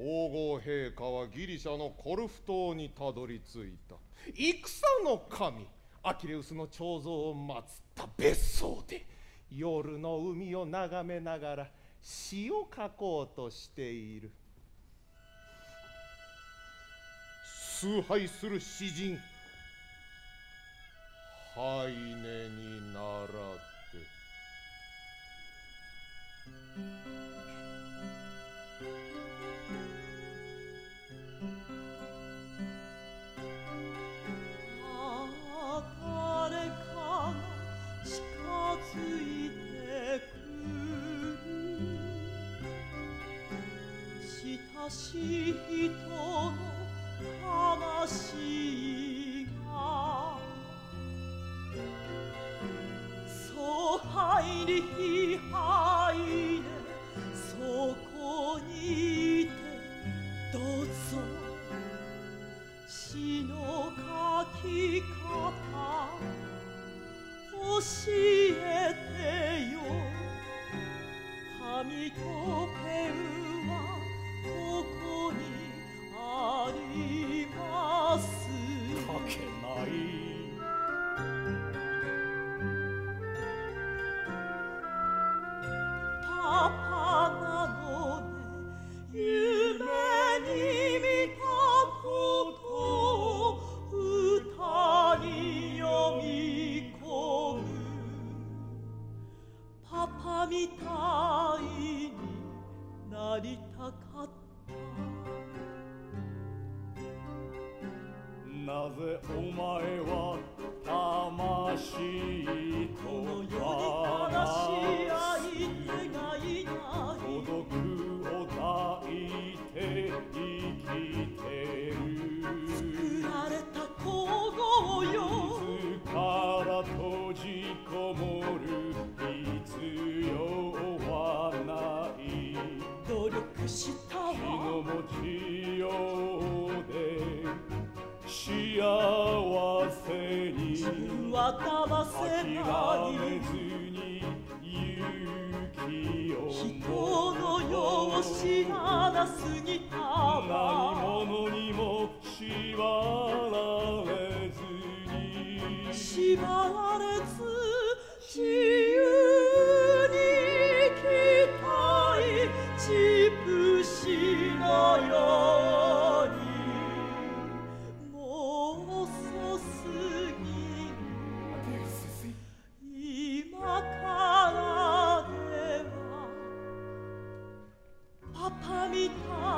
皇后陛下はギリシャのコルフ島にたどり着いた。戦の神アキレウスの彫像を祀った別荘で夜の海を眺めながら詩を書こうとしている。崇拝する詩人ハイネに倣ってしい人の話が。そう入り入れそこにいてどうぞ。詩の書き方教えみ込むパパみたいになりたかったなぜお前は魂こもる必要はない。努力したわ気の持ちようで幸せに。自分は騙せない諦めずに勇気を。人の世を知らなすぎたわ。者に vita